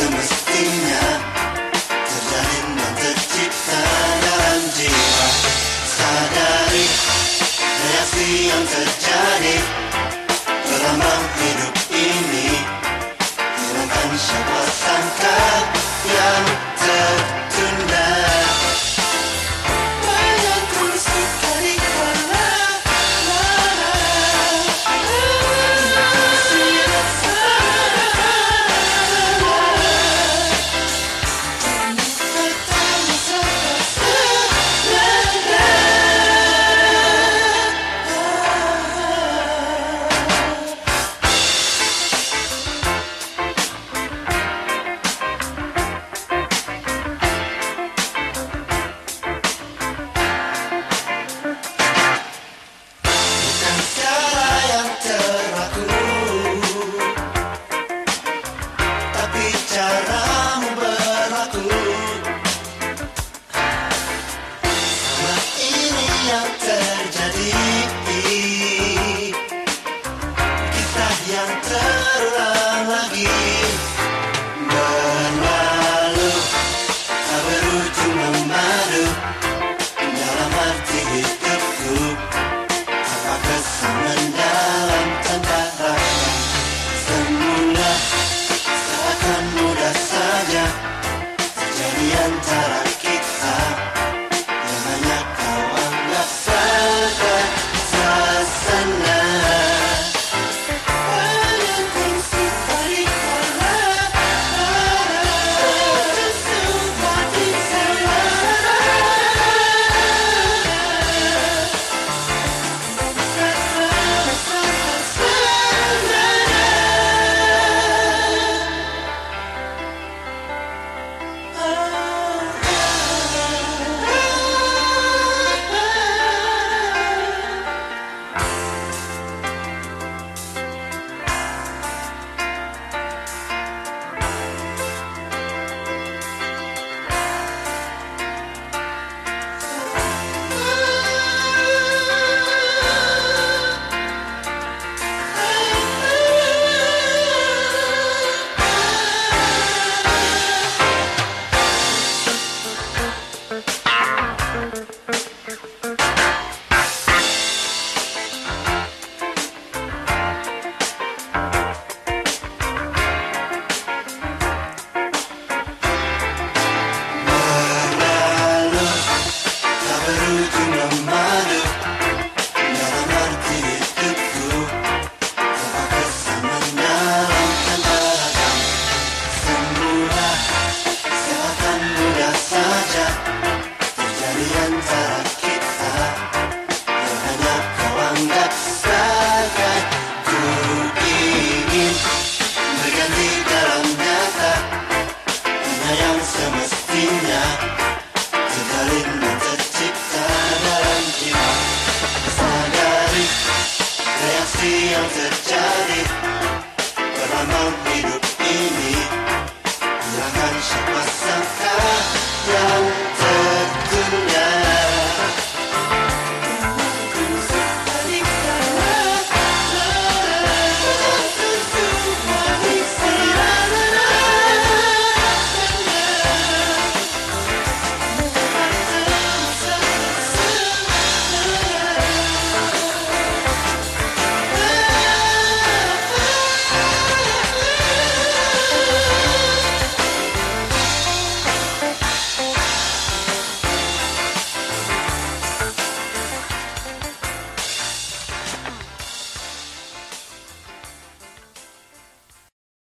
semestinya terjalin dan tercipta dalam jiwa. Sadari reaksi yang terjadi.